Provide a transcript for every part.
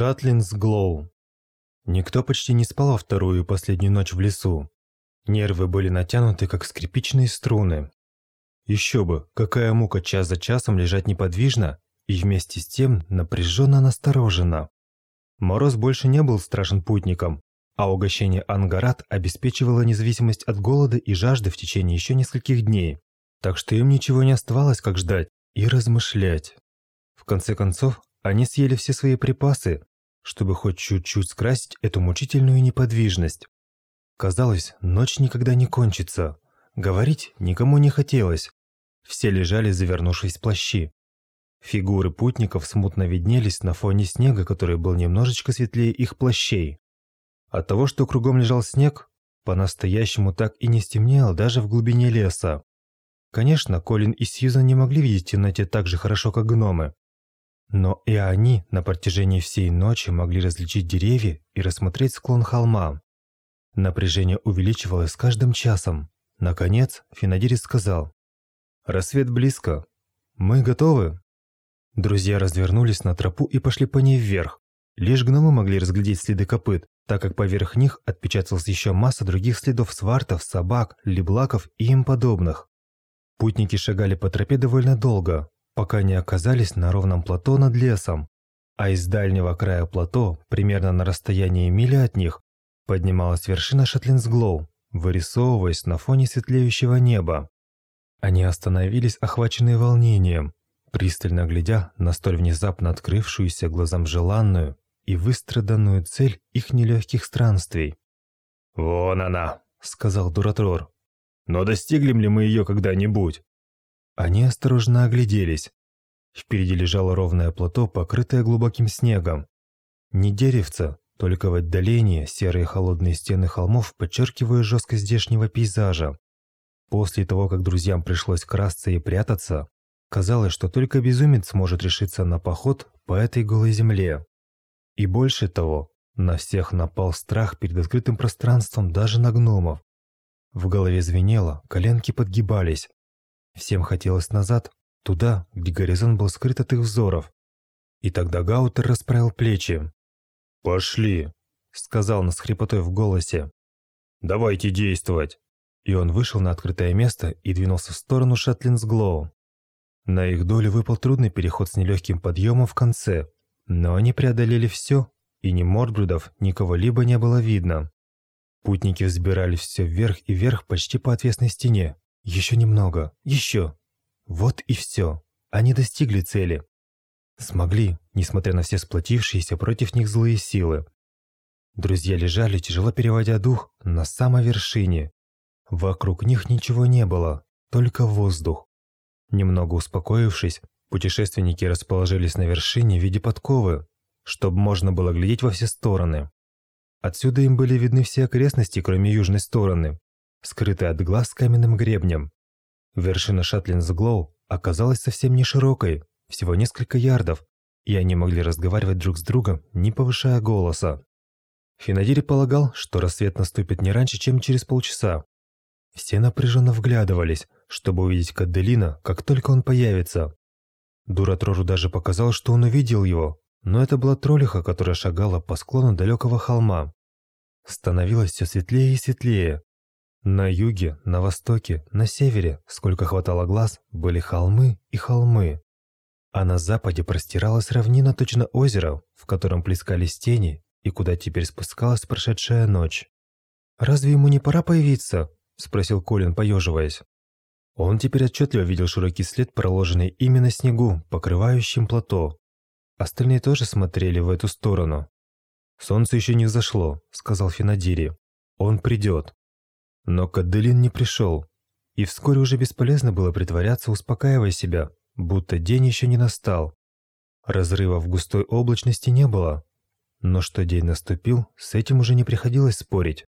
Шатлинс Глоу. Никто почти не спал во вторую и последнюю ночь в лесу. Нервы были натянуты, как скрипичные струны. Еще бы, какая мука час за часом лежать неподвижно и вместе с тем напряженно настороженно. Мороз больше не был страшен путникам, а угощение Ангарат обеспечивало независимость от голода и жажды в течение еще нескольких дней. Так что им ничего не оставалось, как ждать и размышлять. В конце концов, они съели все свои припасы, чтобы хоть чуть-чуть скрасить эту мучительную неподвижность. Казалось, ночь никогда не кончится. Говорить никому не хотелось. Все лежали, завернувшись в плащи. Фигуры путников смутно виднелись на фоне снега, который был немножечко светлее их плащей. От того, что кругом лежал снег, по-настоящему так и не стемнело даже в глубине леса. Конечно, Колин и Сьюзан не могли видеть темноте так же хорошо, как гномы. Но и они на протяжении всей ночи могли различить деревья и рассмотреть склон холма. Напряжение увеличивалось с каждым часом. Наконец, Финадирис сказал. «Рассвет близко. Мы готовы?» Друзья развернулись на тропу и пошли по ней вверх. Лишь гномы могли разглядеть следы копыт, так как поверх них отпечаталась еще масса других следов свартов, собак, леблаков и им подобных. Путники шагали по тропе довольно долго, пока не оказались на ровном плато над лесом, а из дальнего края плато, примерно на расстоянии мили от них, поднималась вершина Шатлинсглоу, вырисовываясь на фоне светлеющего неба. Они остановились, охваченные волнением, пристально глядя на столь внезапно открывшуюся глазам желанную и выстраданную цель их нелегких странствий. «Вон она», — сказал Дуратрор. «Но достигнем ли мы ее когда-нибудь?» Они осторожно огляделись. Впереди лежало ровное плато, покрытое глубоким снегом. Не деревца, только в отдалении серые холодные стены холмов подчеркивают жесткость здешнего пейзажа. После того, как друзьям пришлось красться и прятаться, казалось, что только безумец может решиться на поход по этой голой земле. И больше того, на всех напал страх перед открытым пространством даже на гномов. В голове звенело, коленки подгибались. Всем хотелось назад, туда, где горизонт был скрыт от их взоров. И тогда Гаутер расправил плечи. «Пошли», — сказал он с хрипотой в голосе. «Давайте действовать». И он вышел на открытое место и двинулся в сторону Шатлинсглоу. На их долю выпал трудный переход с нелегким подъемом в конце, но они преодолели все, и ни Мордбрудов, ни кого-либо не было видно. Путники взбирались все вверх и вверх почти по отвесной стене, еще немного, еще. Вот и все. Они достигли цели. Смогли, несмотря на все сплотившиеся против них злые силы. Друзья лежали, тяжело переводя дух, на самой вершине. Вокруг них ничего не было, только воздух. Немного успокоившись, путешественники расположились на вершине в виде подковы, чтобы можно было глядеть во все стороны. Отсюда им были видны все окрестности, кроме южной стороны, скрытый от глаз каменным гребнем. Вершина Шатлинс-Глоу оказалась совсем не широкой, всего несколько ярдов, и они могли разговаривать друг с другом, не повышая голоса. Финадири полагал, что рассвет наступит не раньше, чем через полчаса. Все напряженно вглядывались, чтобы увидеть Кадделина, как только он появится. Дуратрору даже показалось, что он увидел его, но это была троллиха, которая шагала по склону далекого холма. Становилось все светлее и светлее, на юге, на востоке, на севере, сколько хватало глаз, были холмы и холмы. А на западе простиралась равнина точно озеро, в котором плескались тени и куда теперь спускалась прошедшая ночь. «Разве ему не пора появиться?» – спросил Колин, поеживаясь. Он теперь отчетливо видел широкий след, проложенный именно снегу, покрывающим плато. Остальные тоже смотрели в эту сторону. «Солнце еще не взошло», – сказал Финадири. «Он придет». Но Кадделин не пришел, и вскоре уже бесполезно было притворяться, успокаивая себя, будто день еще не настал. Разрыва в густой облачности не было, но что день наступил, с этим уже не приходилось спорить.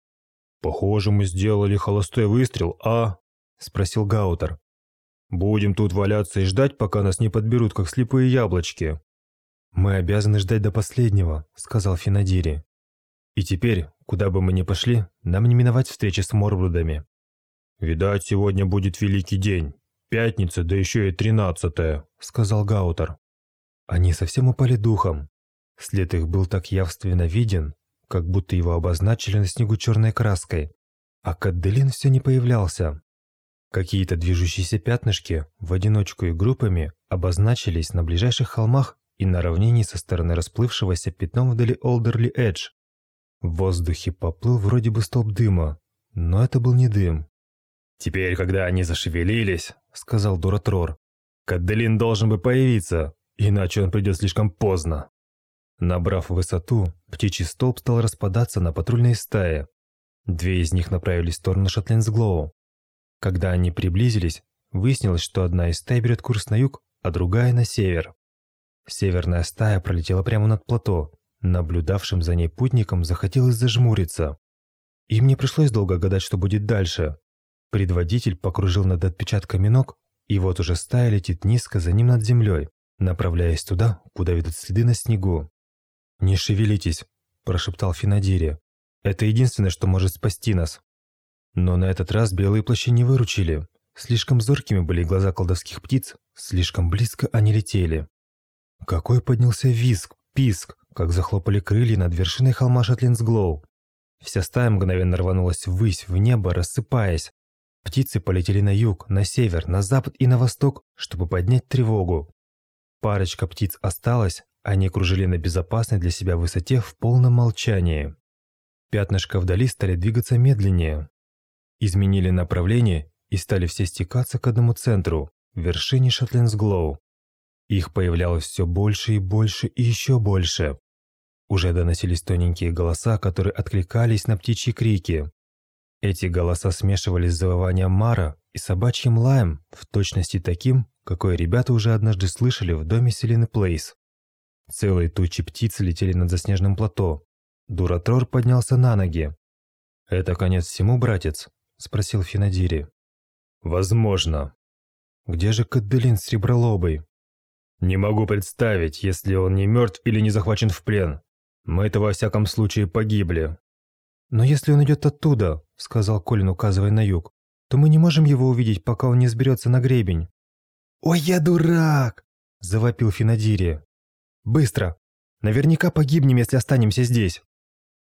«Похоже, мы сделали холостой выстрел, а?» – спросил Гаутер. «Будем тут валяться и ждать, пока нас не подберут, как слепые яблочки». «Мы обязаны ждать до последнего», – сказал Финадири. «И теперь, Куда бы мы ни пошли, нам не миновать встречи с Морблудами. «Видать, сегодня будет великий день. Пятница, да еще и тринадцатая», — сказал Гаутер. Они совсем упали духом. След их был так явственно виден, как будто его обозначили на снегу черной краской, а Кадделин все не появлялся. Какие-то движущиеся пятнышки в одиночку и группами обозначились на ближайших холмах и на равнине со стороны расплывшегося пятном вдали Олдерли Эдж. В воздухе поплыл вроде бы столб дыма, но это был не дым. «Теперь, когда они зашевелились», — сказал Дуратрор, «Кадделин должен бы появиться, иначе он придет слишком поздно». Набрав высоту, птичий столб стал распадаться на патрульные стаи. Две из них направились в сторону Шотлендсглоу. Когда они приблизились, выяснилось, что одна из стай берет курс на юг, а другая на север. Северная стая пролетела прямо над плато. Наблюдавшим за ней путникам захотелось зажмуриться. Им не пришлось долго гадать, что будет дальше. Предводитель покружил над отпечатками ног, и вот уже стая летит низко за ним над землей, направляясь туда, куда ведут следы на снегу. «Не шевелитесь», – прошептал Финадири. «Это единственное, что может спасти нас». Но на этот раз белые плащи не выручили. Слишком зоркими были глаза колдовских птиц, слишком близко они летели. Какой поднялся визг, писк, как захлопали крылья над вершиной холма Шатлинсглоу. Вся стая мгновенно рванулась ввысь, в небо, рассыпаясь. Птицы полетели на юг, на север, на запад и на восток, чтобы поднять тревогу. Парочка птиц осталась, они кружили на безопасной для себя высоте в полном молчании. Пятнышко вдали стали двигаться медленнее. Изменили направление и стали все стекаться к одному центру – вершине Шатлинсглоу. Их появлялось все больше и больше и еще больше. Уже доносились тоненькие голоса, которые откликались на птичьи крики. Эти голоса смешивались с завыванием Мара и собачьим лаем, в точности таким, какое ребята уже однажды слышали в доме Селины Плейс. Целые тучи птиц летели над заснеженным плато. Дуратрор поднялся на ноги. «Это конец всему, братец?» – спросил Финадири. «Возможно». «Где же Кадделин с ребролобой?» Не могу представить, если он не мертв или не захвачен в плен. Мы-то во всяком случае погибли. Но если он идет оттуда, сказал Колин, указывая на юг, то мы не можем его увидеть, пока он не сберется на гребень. Ой, я дурак! завопил Финадири. Быстро! Наверняка погибнем, если останемся здесь.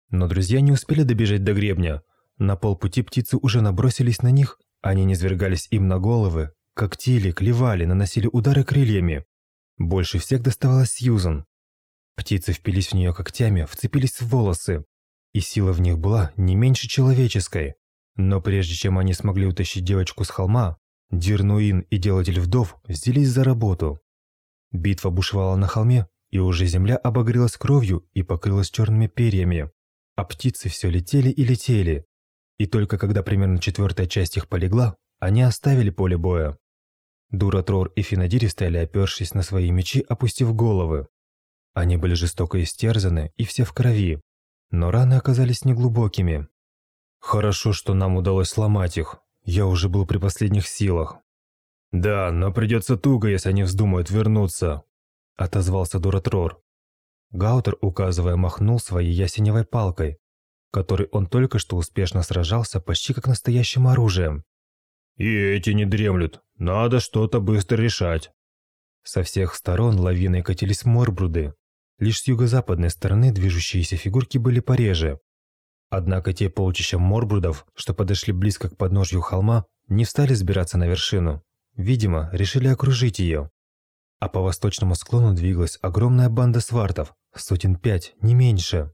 Но друзья не успели добежать до гребня. На полпути птицы уже набросились на них, они низвергались им на головы, когтили, клевали, наносили удары крыльями. Больше всех доставалось Сьюзан. Птицы впились в нее когтями, вцепились в волосы, и сила в них была не меньше человеческой. Но прежде чем они смогли утащить девочку с холма, Дирнуин и Делатель Вдов взялись за работу. Битва бушевала на холме, и уже земля обогрелась кровью и покрылась черными перьями, а птицы все летели и летели. И только когда примерно четвертая часть их полегла, они оставили поле боя. Дуратрор и Финадири стояли, опершись на свои мечи, опустив головы. Они были жестоко истерзаны и все в крови, но раны оказались неглубокими. Хорошо, что нам удалось сломать их. Я уже был при последних силах. «Да, но придется туго, если они вздумают вернуться», – отозвался Дуратрор. Гаутер, указывая, махнул своей ясеневой палкой, которой он только что успешно сражался почти как настоящим оружием. «И эти не дремлют. Надо что-то быстро решать. Со всех сторон лавиной катились морбруды. Лишь с юго-западной стороны движущиеся фигурки были пореже. Однако те полчища морбрудов, что подошли близко к подножью холма, не встали сбираться на вершину. Видимо, решили окружить ее. А по восточному склону двигалась огромная банда свартов, сотен пять, не меньше.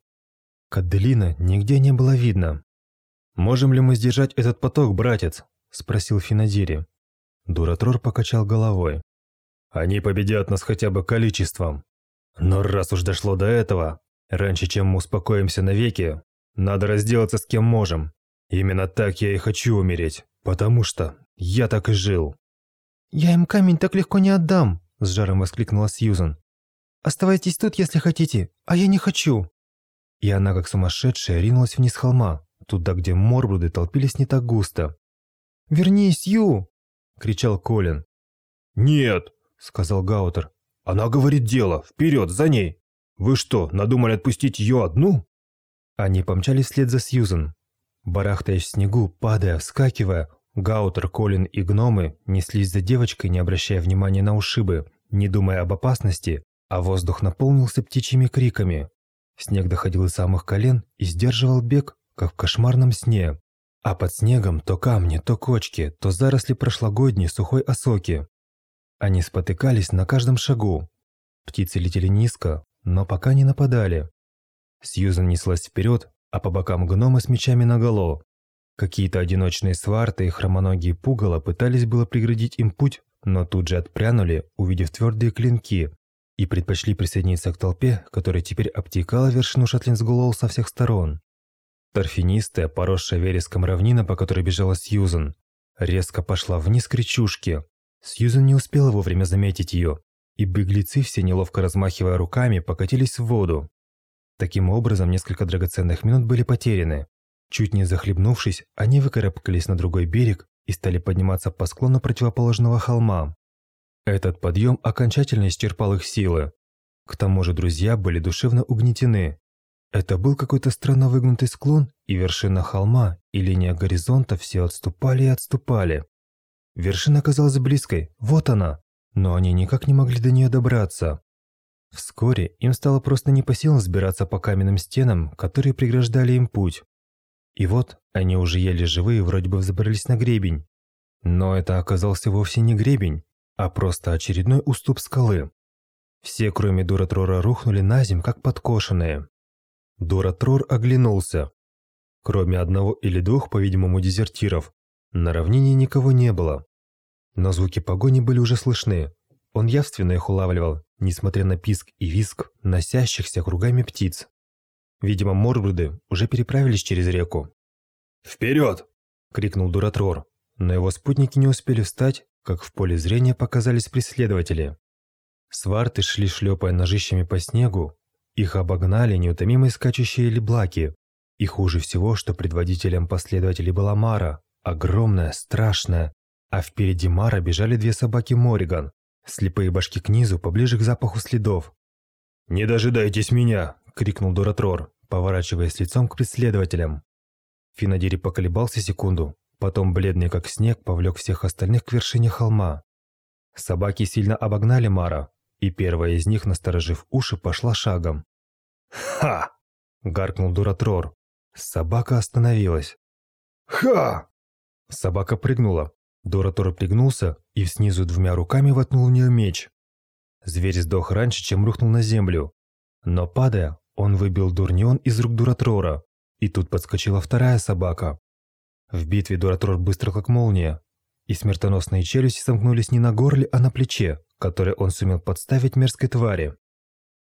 Кадделина нигде не было видно. «Можем ли мы сдержать этот поток, братец?» – спросил Финадири. Дуратрор покачал головой. «Они победят нас хотя бы количеством. Но раз уж дошло до этого, раньше чем мы успокоимся навеки, надо разделаться с кем можем. Именно так я и хочу умереть, потому что я так и жил». «Я им камень так легко не отдам!» – с жаром воскликнула Сьюзан. «Оставайтесь тут, если хотите, а я не хочу!» И она, как сумасшедшая, ринулась вниз холма, туда, где морбруды толпились не так густо. «Вернись, Ю!» – кричал Колин. «Нет!» – сказал Гаутер. «Она говорит дело! Вперед, за ней! Вы что, надумали отпустить ее одну?» Они помчались вслед за Сьюзен. Барахтаясь в снегу, падая, вскакивая, Гаутер, Колин и гномы неслись за девочкой, не обращая внимания на ушибы, не думая об опасности, а воздух наполнился птичьими криками. Снег доходил до самых колен и сдерживал бег, как в кошмарном сне. А под снегом то камни, то кочки, то заросли прошлогодней сухой осоки. Они спотыкались на каждом шагу. Птицы летели низко, но пока не нападали. Сьюзан неслась вперед, а по бокам гномы с мечами наголо. Какие-то одиночные сварты и хромоногие пугало пытались было преградить им путь, но тут же отпрянули, увидев твердые клинки, и предпочли присоединиться к толпе, которая теперь обтекала вершину Шатлинсгулоу со всех сторон. Торфянистая, поросшая вереском равнина, по которой бежала Сьюзен, резко пошла вниз к речушке. Сьюзен не успела вовремя заметить ее, и беглецы, все неловко размахивая руками, покатились в воду. Таким образом, несколько драгоценных минут были потеряны. Чуть не захлебнувшись, они выкарабкались на другой берег и стали подниматься по склону противоположного холма. Этот подъем окончательно исчерпал их силы. К тому же друзья были душевно угнетены. Это был какой-то странно выгнутый склон, и вершина холма, и линия горизонта все отступали и отступали. Вершина казалась близкой, вот она, но они никак не могли до нее добраться. Вскоре им стало просто не по силам сбираться по каменным стенам, которые преграждали им путь. И вот они уже еле живые вроде бы взобрались на гребень. Но это оказался вовсе не гребень, а просто очередной уступ скалы. Все, кроме Дуратрора, рухнули на земь, как подкошенные. Дуратрор оглянулся. Кроме одного или двух, по-видимому, дезертиров, на равнине никого не было. Но звуки погони были уже слышны. Он явственно их улавливал, несмотря на писк и виск носящихся кругами птиц. Видимо, морбруды уже переправились через реку. «Вперед!» – крикнул Дуратрор, но его спутники не успели встать, как в поле зрения показались преследователи. Сварты шли, шлепая ножищами по снегу. Их обогнали неутомимые скачущие леблаки. И хуже всего, что предводителем последователей была Мара, огромная, страшная. А впереди Мара бежали две собаки Мориган, слепые башки к низу, поближе к запаху следов. «Не дожидайтесь меня!» – крикнул Дуратрор, поворачиваясь лицом к преследователям. Финадири поколебался секунду, Потом, бледный как снег, повлек всех остальных к вершине холма. Собаки сильно обогнали Мара, и первая из них, насторожив уши, пошла шагом. «Ха!» – гаркнул Дуратрор. Собака остановилась. «Ха!» Собака прыгнула. Дуратор пригнулся и снизу двумя руками воткнул в нее меч. Зверь сдох раньше, чем рухнул на землю. Но падая, он выбил дурнион из рук Дуратрора, и тут подскочила вторая собака. В битве Дуратрор быстро как молния, и смертоносные челюсти сомкнулись не на горле, а на плече, которое он сумел подставить мерзкой твари.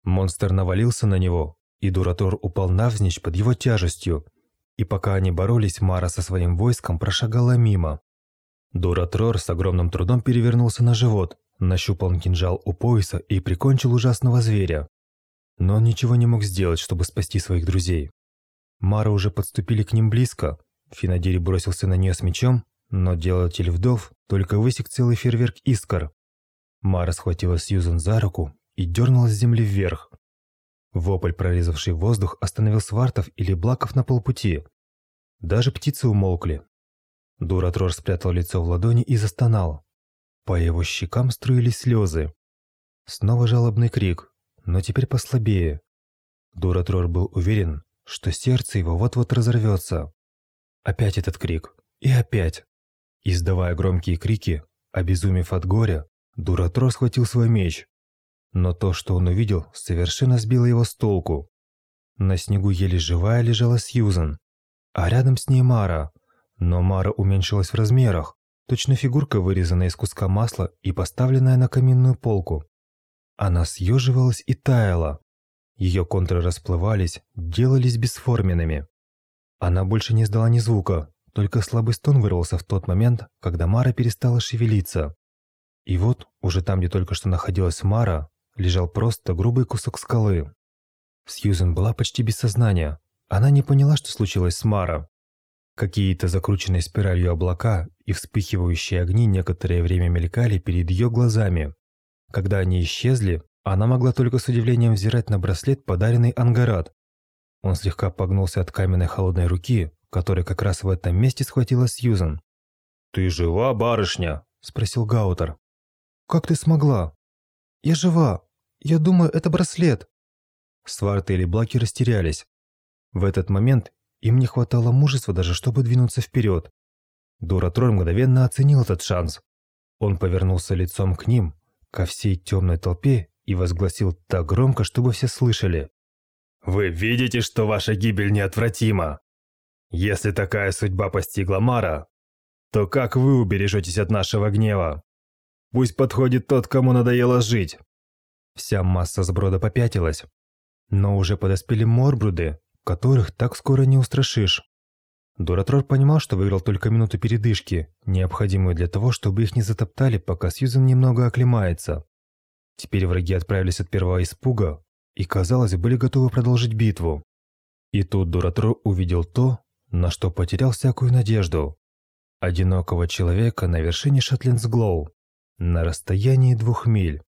Монстр навалился на него, и Дуратор упал навзничь под его тяжестью, и пока они боролись, Мара со своим войском прошагала мимо. Дуратрор с огромным трудом перевернулся на живот, нащупал кинжал у пояса и прикончил ужасного зверя. Но он ничего не мог сделать, чтобы спасти своих друзей. Мара уже подступили к ним близко, Финадири бросился на нее с мечом, но делатель вдов только высек целый фейерверк искр. Мара схватила Сьюзан за руку и дернула с земли вверх. Вопль, прорезавший воздух, остановил свартов или блаков на полпути. Даже птицы умолкли. Дуратрор спрятал лицо в ладони и застонал. По его щекам струились слезы. Снова жалобный крик, но теперь послабее. Дуратрор был уверен, что сердце его вот-вот разорвется. Опять этот крик. И опять. Издавая громкие крики, обезумев от горя, Дуратро схватил свой меч. Но то, что он увидел, совершенно сбило его с толку. На снегу еле живая лежала Сьюзан, а рядом с ней Мара. Но Мара уменьшилась в размерах, точно фигурка, вырезанная из куска масла и поставленная на каминную полку. Она съеживалась и таяла. Ее контуры расплывались, делались бесформенными. Она больше не издала ни звука, только слабый стон вырвался в тот момент, когда Мара перестала шевелиться. И вот, уже там, где только что находилась Мара, лежал просто грубый кусок скалы. Сьюзен была почти без сознания. Она не поняла, что случилось с Мара. Какие-то закрученные спиралью облака и вспыхивающие огни некоторое время мелькали перед ее глазами. Когда они исчезли, она могла только с удивлением взирать на браслет, подаренный Ангарат, он слегка погнулся от каменной холодной руки, которая как раз в этом месте схватила Сьюзан. «Ты жива, барышня?» – спросил Гаутер. «Как ты смогла?» «Я жива. Я думаю, это браслет». Сварты или Блаки растерялись. В этот момент им не хватало мужества даже, чтобы двинуться вперед. Дуратрор мгновенно оценил этот шанс. Он повернулся лицом к ним, ко всей темной толпе и возгласил так громко, чтобы все слышали. «Вы видите, что ваша гибель неотвратима? Если такая судьба постигла Мара, то как вы убережетесь от нашего гнева? Пусть подходит тот, кому надоело жить». Вся масса сброда попятилась. Но уже подоспели морбруды, которых так скоро не устрашишь. Дуратрор понимал, что выиграл только минуту передышки, необходимую для того, чтобы их не затоптали, пока Сьюзен немного оклемается. Теперь враги отправились от первого испуга и, казалось, были готовы продолжить битву. И тут Дуратрор увидел то, на что потерял всякую надежду. Одинокого человека на вершине Шатлинсглоу, на расстоянии двух миль.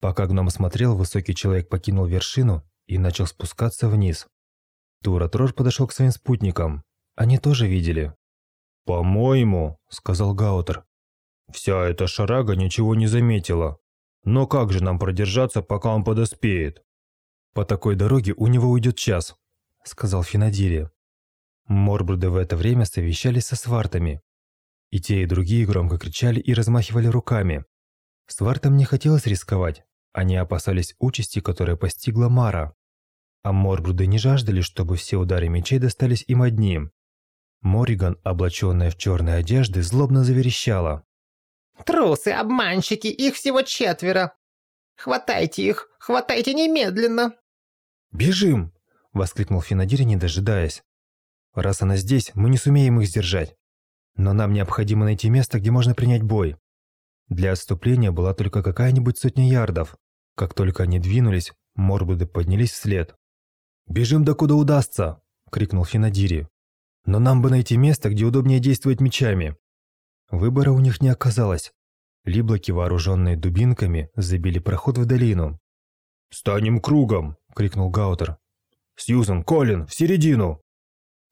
Пока гном смотрел, высокий человек покинул вершину и начал спускаться вниз. Дуратрор подошел к своим спутникам. Они тоже видели. «По-моему», — сказал Гаутер, — «вся эта шарага ничего не заметила. Но как же нам продержаться, пока он подоспеет?» «По такой дороге у него уйдет час», — сказал Финадири. Морбруды в это время совещались со свартами. И те, и другие громко кричали и размахивали руками. Свартам не хотелось рисковать. Они опасались участи, которая постигла Мара. А Морбруды не жаждали, чтобы все удары мечей достались им одним. Мориган, облаченная в черные одежды, злобно заверещала. «Трусы, обманщики, их всего четверо! Хватайте их, хватайте немедленно!» «Бежим!» – воскликнул Финадир, не дожидаясь. «Раз она здесь, мы не сумеем их сдержать. Но нам необходимо найти место, где можно принять бой. Для отступления была только какая-нибудь сотня ярдов. Как только они двинулись, Морбуды поднялись вслед. «Бежим докуда удастся!» – крикнул Финадири. «Но нам бы найти место, где удобнее действовать мечами». Выбора у них не оказалось. Либлоки, вооруженные дубинками, забили проход в долину. «Станем кругом!» – крикнул Гаутер. «Сьюзен, Колин, в середину!»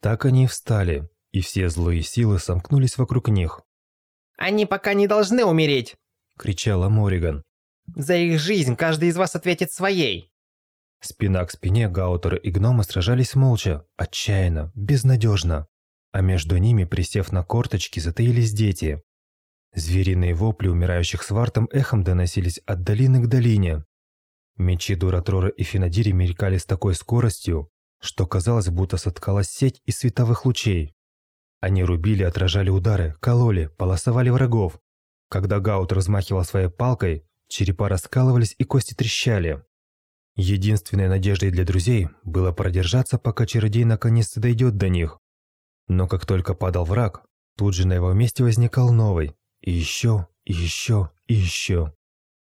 Так они и встали, и все злые силы сомкнулись вокруг них. «Они пока не должны умереть!» – кричала Мориган. «За их жизнь каждый из вас ответит своей!» Спина к спине Гаутер и гномы сражались молча, отчаянно, безнадежно. А между ними, присев на корточки, затаились дети. Звериные вопли умирающих свартом эхом доносились от долины к долине. Мечи Дуратрора и Финадири мелькали с такой скоростью, что казалось, будто соткалась сеть из световых лучей. Они рубили, отражали удары, кололи, полосовали врагов. Когда Гаут размахивал своей палкой, черепа раскалывались и кости трещали. Единственной надеждой для друзей было продержаться, пока чародей наконец-то дойдет до них. Но как только падал враг, тут же на его месте возникал новый. И еще, и еще, и еще.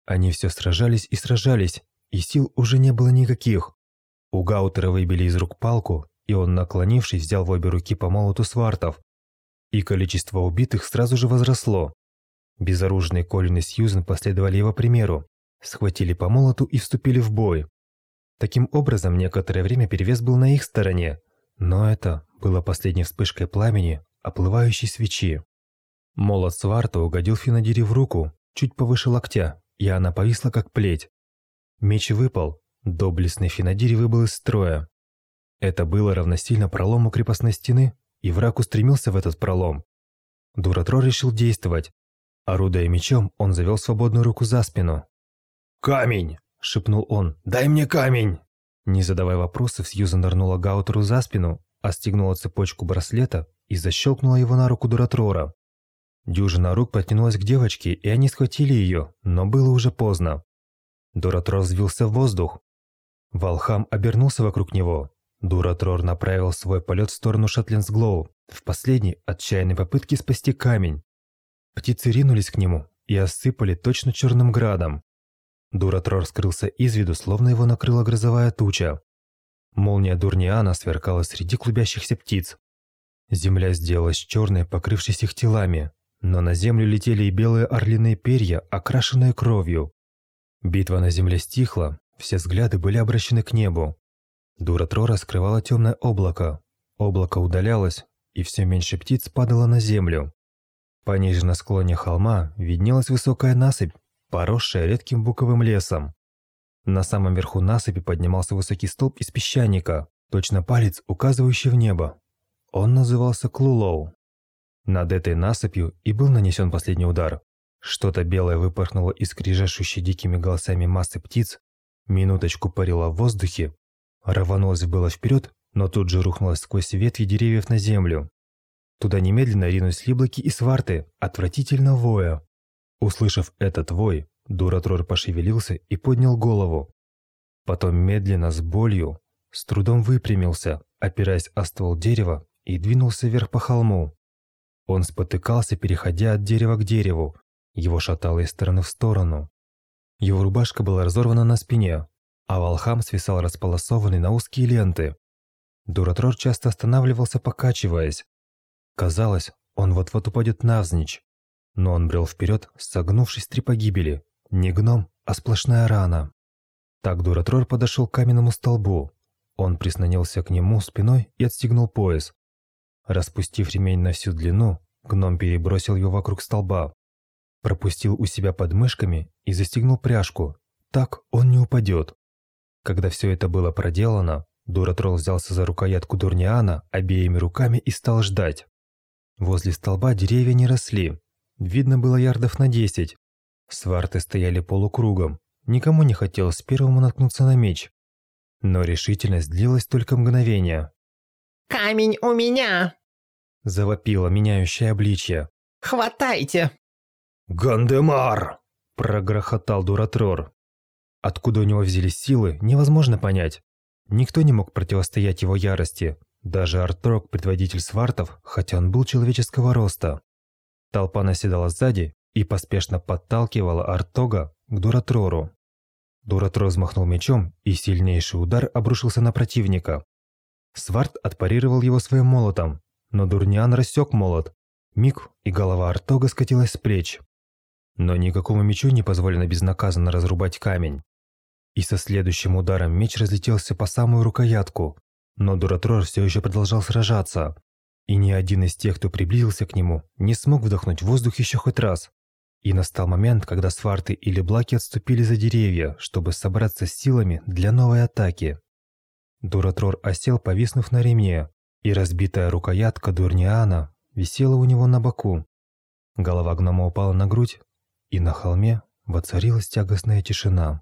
Они все сражались и сражались, и сил уже не было никаких. У Гаутера выбили из рук палку, и он, наклонившись, взял в обе руки по молоту свартов. И количество убитых сразу же возросло. Безоружные Колин и Сьюзен последовали его примеру, схватили по молоту и вступили в бой. Таким образом, некоторое время перевес был на их стороне, но это было последней вспышкой пламени, оплывающей свечи. Молот Сварта угодил Финадире в руку, чуть повыше локтя, и она повисла как плеть. Меч выпал, доблестный Финадири выбыл из строя. Это было равносильно пролому крепостной стены, и враг устремился в этот пролом. Дуратро решил действовать. Орудуя мечом, он завел свободную руку за спину. «Камень!» – шепнул он. «Дай мне камень!» Не задавая вопросов, Сьюзан нырнула Гаутеру за спину, остегнула цепочку браслета и защелкнула его на руку Дуратрора. Дюжина рук потянулась к девочке, и они схватили ее, но было уже поздно. Дуратрор взвился в воздух. Волхам обернулся вокруг него. Дуратрор направил свой полет в сторону Шатлинсглоу, в последней отчаянной попытке спасти камень. Птицы ринулись к нему и осыпали точно черным градом. Дуратрор скрылся из виду, словно его накрыла грозовая туча. Молния Дурниана сверкала среди клубящихся птиц. Земля сделалась черной, покрывшись их телами, но на землю летели и белые орлиные перья, окрашенные кровью. Битва на земле стихла, все взгляды были обращены к небу. Дуратрора скрывало темное облако. Облако удалялось, и все меньше птиц падало на землю. Пониже на склоне холма виднелась высокая насыпь, поросшая редким буковым лесом. На самом верху насыпи поднимался высокий столб из песчаника, точно палец, указывающий в небо. Он назывался Клулоу. Над этой насыпью и был нанесен последний удар. Что-то белое выпорхнуло из крижащущей дикими голосами массы птиц, минуточку парило в воздухе, рванулось было вперед, но тут же рухнулось сквозь ветви деревьев на землю. Туда немедленно ринулись либлоки и сварты, отвратительно воя. Услышав этот вой, Дуратрор пошевелился и поднял голову. Потом медленно, с болью, с трудом выпрямился, опираясь о ствол дерева, и двинулся вверх по холму. Он спотыкался, переходя от дерева к дереву. Его шатало из стороны в сторону. Его рубашка была разорвана на спине, а волхам свисал располосованный на узкие ленты. Дуратрор часто останавливался, покачиваясь. Казалось, он вот-вот упадет навзничь. Но он брел вперед, согнувшись три погибели. Не гном, а сплошная рана. Так Дуратрор подошел к каменному столбу. Он прислонился к нему спиной и отстегнул пояс. Распустив ремень на всю длину, гном перебросил его вокруг столба. Пропустил у себя под мышками и застегнул пряжку. Так он не упадет. Когда все это было проделано, Дуратрол взялся за рукоятку Дурниана обеими руками и стал ждать. Возле столба деревья не росли. Видно было ярдов на десять, Сварты стояли полукругом. Никому не хотелось первому наткнуться на меч. Но решительность длилась только мгновение. «Камень у меня!» Завопило меняющее обличье. «Хватайте!» «Гандемар!» Прогрохотал Дуратрор. Откуда у него взялись силы, невозможно понять. Никто не мог противостоять его ярости. Даже Артрок, предводитель свартов, хотя он был человеческого роста. Толпа наседала сзади и поспешно подталкивала Артога к Дуратрору. Дуратрор взмахнул мечом, и сильнейший удар обрушился на противника. Сварт отпарировал его своим молотом, но Дурниан рассек молот. Миг, и голова Артога скатилась с плеч. Но никакому мечу не позволено безнаказанно разрубать камень. И со следующим ударом меч разлетелся по самую рукоятку, но Дуратрор все еще продолжал сражаться. И ни один из тех, кто приблизился к нему, не смог вдохнуть воздух еще хоть раз. И настал момент, когда сварты или блаки отступили за деревья, чтобы собраться с силами для новой атаки. Дуратрор осел, повиснув на ремне, и разбитая рукоятка Дурниана висела у него на боку. Голова гнома упала на грудь, и на холме воцарилась тягостная тишина.